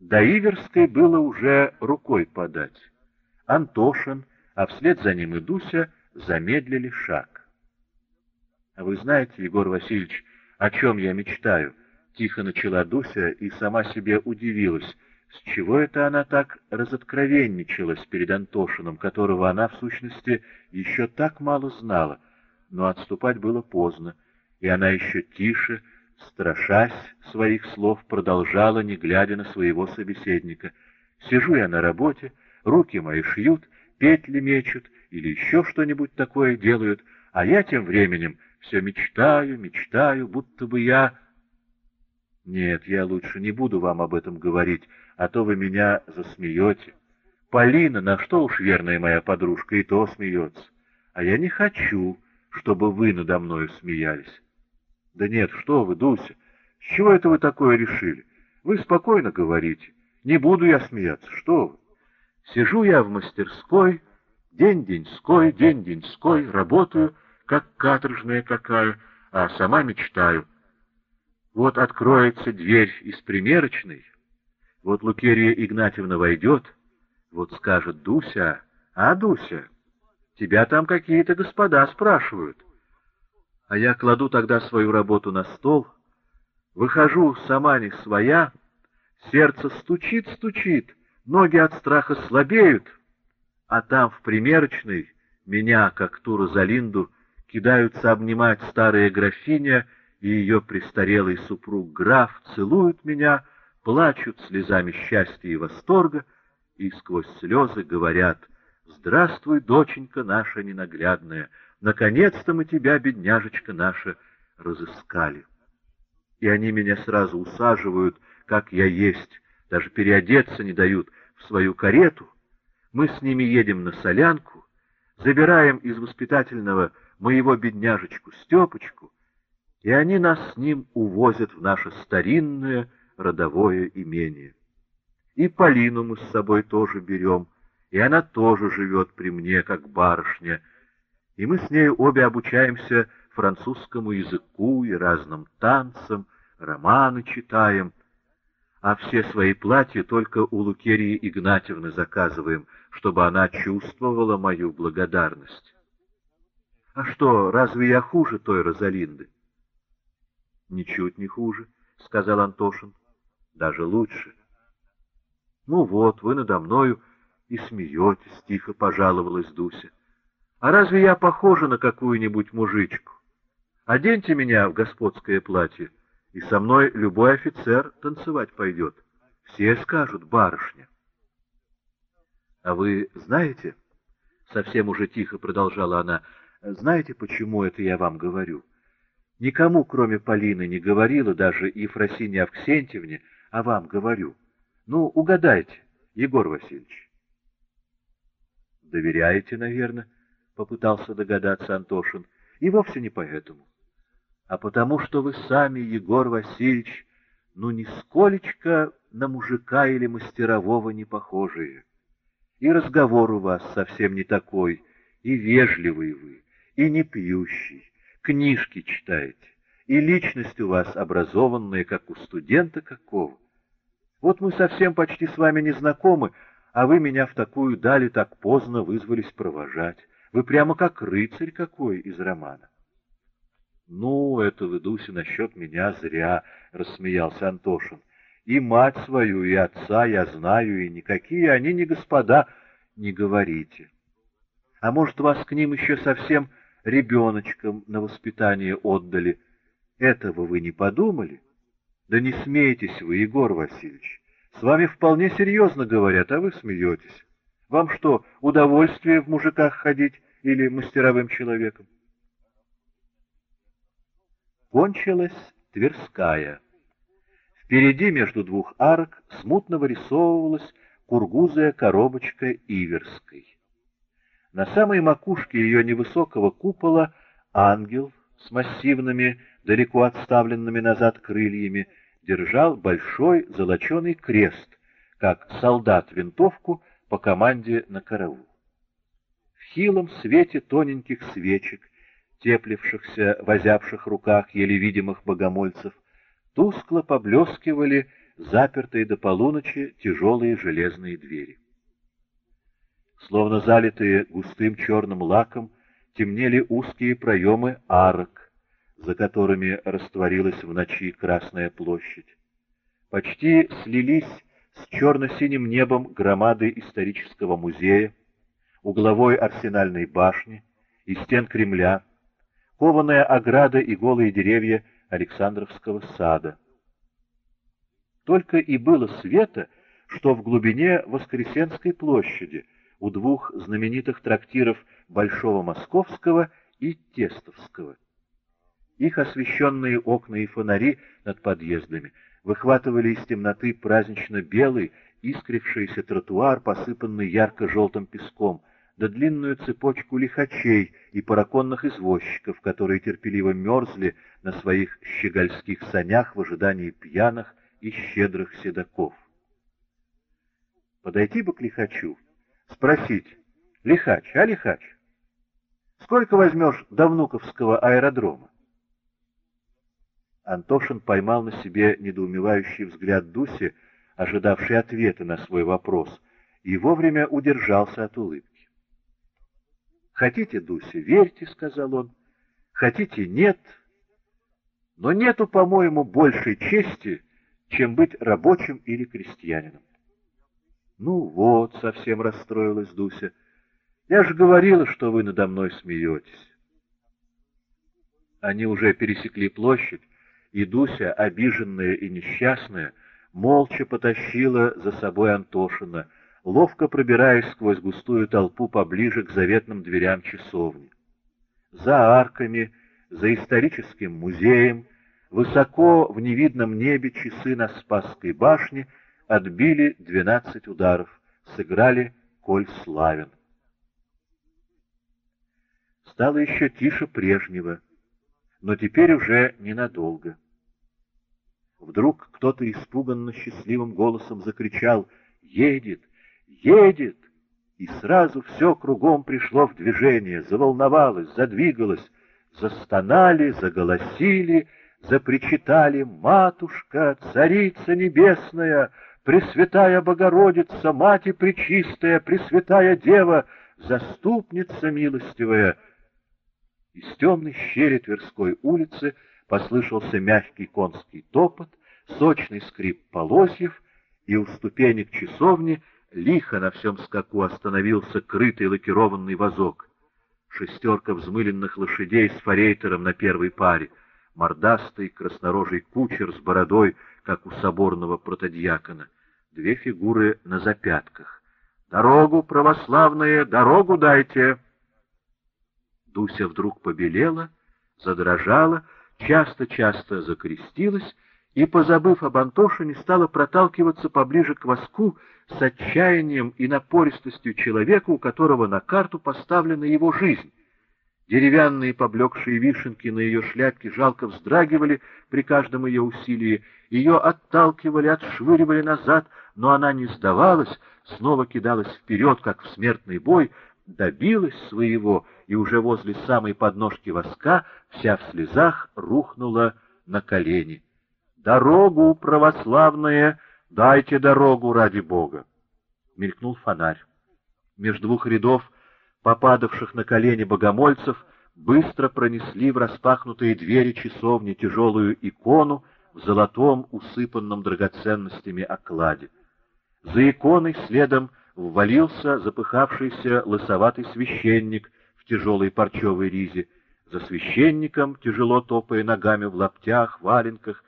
До Иверской было уже рукой подать. Антошин, а вслед за ним и Дуся, замедлили шаг. «А вы знаете, Егор Васильевич, о чем я мечтаю?» — тихо начала Дуся и сама себе удивилась, с чего это она так разоткровенничалась перед Антошиным, которого она, в сущности, еще так мало знала, но отступать было поздно, и она еще тише, страшась своих слов, продолжала, не глядя на своего собеседника. «Сижу я на работе, руки мои шьют, петли мечут или еще что-нибудь такое делают, а я тем временем все мечтаю, мечтаю, будто бы я...» «Нет, я лучше не буду вам об этом говорить, а то вы меня засмеете. Полина, на что уж верная моя подружка, и то смеется. А я не хочу, чтобы вы надо мною смеялись». Да нет, что вы, Дуся, с чего это вы такое решили? Вы спокойно говорите. Не буду я смеяться, что вы? Сижу я в мастерской, день-деньской, день-деньской, работаю, как каторжная какая, а сама мечтаю. Вот откроется дверь из примерочной, вот Лукерия Игнатьевна войдет, вот скажет Дуся, а, Дуся, тебя там какие-то господа спрашивают а я кладу тогда свою работу на стол, выхожу сама не своя, сердце стучит-стучит, ноги от страха слабеют, а там в примерочной меня, как ту Розалинду, кидаются обнимать старая графиня и ее престарелый супруг граф, целуют меня, плачут слезами счастья и восторга и сквозь слезы говорят «Здравствуй, доченька наша ненаглядная!» Наконец-то мы тебя, бедняжечка наша, разыскали. И они меня сразу усаживают, как я есть, даже переодеться не дают в свою карету. Мы с ними едем на солянку, забираем из воспитательного моего бедняжечку Степочку, и они нас с ним увозят в наше старинное родовое имение. И Полину мы с собой тоже берем, и она тоже живет при мне, как барышня, и мы с нею обе обучаемся французскому языку и разным танцам, романы читаем, а все свои платья только у Лукерии Игнатьевны заказываем, чтобы она чувствовала мою благодарность. — А что, разве я хуже той Розалинды? — Ничуть не хуже, — сказал Антошин. — Даже лучше. — Ну вот, вы надо мною и смеетесь, — тихо пожаловалась Дуся. А разве я похожа на какую-нибудь мужичку? Оденьте меня в господское платье, и со мной любой офицер танцевать пойдет. Все скажут «барышня». А вы знаете, — совсем уже тихо продолжала она, — знаете, почему это я вам говорю? Никому, кроме Полины, не говорила, даже Ефросине Авксентьевне, а вам говорю. Ну, угадайте, Егор Васильевич. Доверяете, наверное? Попытался догадаться Антошин, и вовсе не поэтому, а потому что вы сами, Егор Васильевич, ну нисколечко на мужика или мастерового не похожие. И разговор у вас совсем не такой, и вежливый вы, и не пьющий, книжки читаете, и личность у вас образованная, как у студента какого. Вот мы совсем почти с вами не знакомы, а вы меня в такую дали так поздно вызвались провожать. Вы прямо как рыцарь какой из романа. — Ну, это вы, Дуся, насчет меня зря, — рассмеялся Антошин. — И мать свою, и отца я знаю, и никакие они не господа, не говорите. А может, вас к ним еще совсем ребеночком на воспитание отдали? Этого вы не подумали? Да не смейтесь вы, Егор Васильевич. С вами вполне серьезно говорят, а вы смеетесь. Вам что, удовольствие в мужиках ходить или мастеровым человеком? Кончилась Тверская. Впереди между двух арок смутно вырисовывалась кургузая коробочка Иверской. На самой макушке ее невысокого купола ангел с массивными, далеко отставленными назад крыльями держал большой золоченый крест, как солдат винтовку по команде на караул. Хилом свете тоненьких свечек, теплившихся в озябших руках еле видимых богомольцев, тускло поблескивали запертые до полуночи тяжелые железные двери. Словно залитые густым черным лаком, темнели узкие проемы арок, за которыми растворилась в ночи Красная площадь. Почти слились с черно-синим небом громады исторического музея, угловой арсенальной башни и стен Кремля, кованая ограда и голые деревья Александровского сада. Только и было света, что в глубине Воскресенской площади, у двух знаменитых трактиров Большого Московского и Тестовского. Их освещенные окна и фонари над подъездами выхватывали из темноты празднично-белый, искрившийся тротуар, посыпанный ярко-желтым песком, да длинную цепочку лихачей и параконных извозчиков, которые терпеливо мерзли на своих щегольских санях в ожидании пьяных и щедрых седаков. Подойти бы к лихачу, спросить, «Лихач, а лихач, сколько возьмешь до Внуковского аэродрома?» Антошин поймал на себе недоумевающий взгляд Дуси, ожидавший ответа на свой вопрос, и вовремя удержался от улыбки. «Хотите, Дуся, верьте», — сказал он, — «хотите, нет, но нету, по-моему, большей чести, чем быть рабочим или крестьянином». «Ну вот», — совсем расстроилась Дуся, — «я же говорила, что вы надо мной смеетесь». Они уже пересекли площадь, и Дуся, обиженная и несчастная, молча потащила за собой Антошина, ловко пробираясь сквозь густую толпу поближе к заветным дверям часовни. За арками, за историческим музеем, высоко в невидном небе часы на Спасской башне отбили двенадцать ударов, сыграли «Коль славен». Стало еще тише прежнего, но теперь уже ненадолго. Вдруг кто-то испуганно счастливым голосом закричал «Едет! Едет!» И сразу все кругом пришло в движение, заволновалось, задвигалось, застонали, заголосили, запричитали «Матушка, Царица Небесная, Пресвятая Богородица, Мать и Пречистая, Пресвятая Дева, Заступница милостивая!» Из темной щели Тверской улицы послышался мягкий конский топот, сочный скрип полозьев, и у ступенек часовни лихо на всем скаку остановился крытый лакированный вазок. Шестерка взмыленных лошадей с форейтером на первой паре, мордастый краснорожий кучер с бородой, как у соборного протодьякона, две фигуры на запятках. «Дорогу, православные, дорогу дайте!» Дуся вдруг побелела, задрожала, часто-часто закрестилась и, позабыв об Антошине, стала проталкиваться поближе к воску с отчаянием и напористостью человека, у которого на карту поставлена его жизнь. Деревянные поблекшие вишенки на ее шляпке жалко вздрагивали при каждом ее усилии, ее отталкивали, отшвыривали назад, но она не сдавалась, снова кидалась вперед, как в смертный бой, добилась своего и уже возле самой подножки воска, вся в слезах, рухнула на колени. «Дорогу, православные, дайте дорогу ради Бога!» Мелькнул фонарь. Между двух рядов, попадавших на колени богомольцев, быстро пронесли в распахнутые двери часовни тяжелую икону в золотом, усыпанном драгоценностями окладе. За иконой следом ввалился запыхавшийся лысоватый священник в тяжелой парчевой ризе. За священником, тяжело топая ногами в лаптях, валенках,